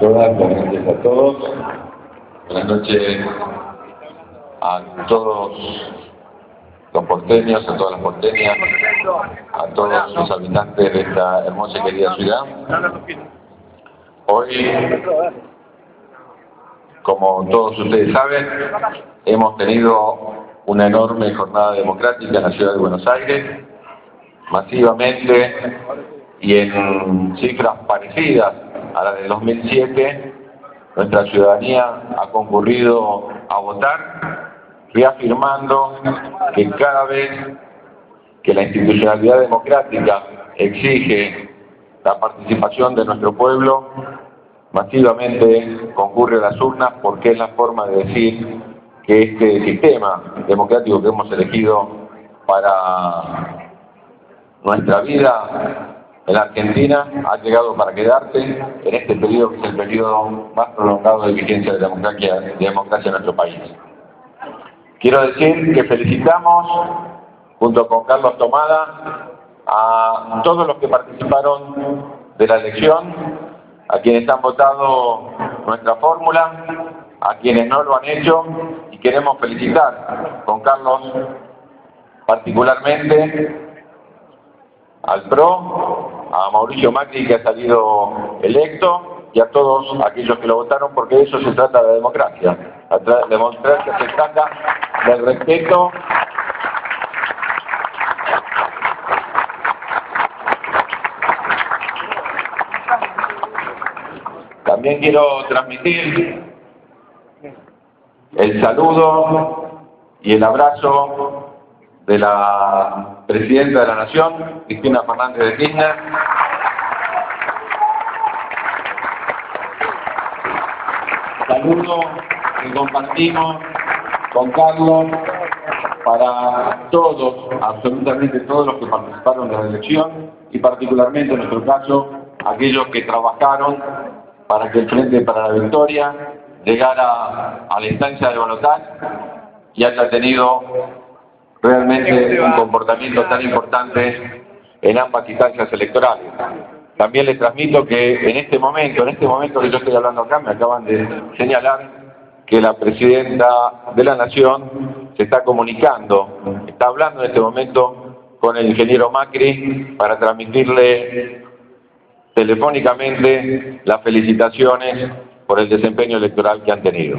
todas, buenas noches a todos. Buenas noches a todos los porteños, a todas las porteñas, a todos los habitantes de esta hermosa y querida ciudad. Hoy, como todos ustedes saben, hemos tenido una enorme jornada democrática en la ciudad de Buenos Aires, masivamente y en cifras parecidas a las del 2007, nuestra ciudadanía ha concurrido a votar, reafirmando que cada vez que la institucionalidad democrática exige la participación de nuestro pueblo, masivamente concurre a las urnas porque es la forma de decir que este sistema democrático que hemos elegido para nuestra vida en la Argentina ha llegado para quedarse en este periodo que es el periodo más prolongado de vigencia de democracia, de democracia en nuestro país. Quiero decir que felicitamos, junto con Carlos Tomada, a todos los que participaron de la elección, a quienes han votado nuestra fórmula, a quienes no lo han hecho, y queremos felicitar con Carlos particularmente al PRO, a Mauricio Macri que ha salido electo y a todos aquellos que lo votaron porque de eso se trata de democracia. La democracia se trata del respeto También quiero transmitir el saludo y el abrazo de la Presidenta de la Nación, Cristina Fernández de Kirchner. Saludo que compartimos con Carlos para todos, absolutamente todos los que participaron de la elección y particularmente en nuestro caso aquellos que trabajaron para que el Frente para la Victoria llegara a la instancia de Balotaje y haya tenido realmente un comportamiento tan importante en ambas instancias electorales. También les transmito que en este momento, en este momento que yo estoy hablando acá, me acaban de señalar que la Presidenta de la Nación se está comunicando, está hablando en este momento con el ingeniero Macri para transmitirle telefónicamente las felicitaciones por el desempeño electoral que han tenido.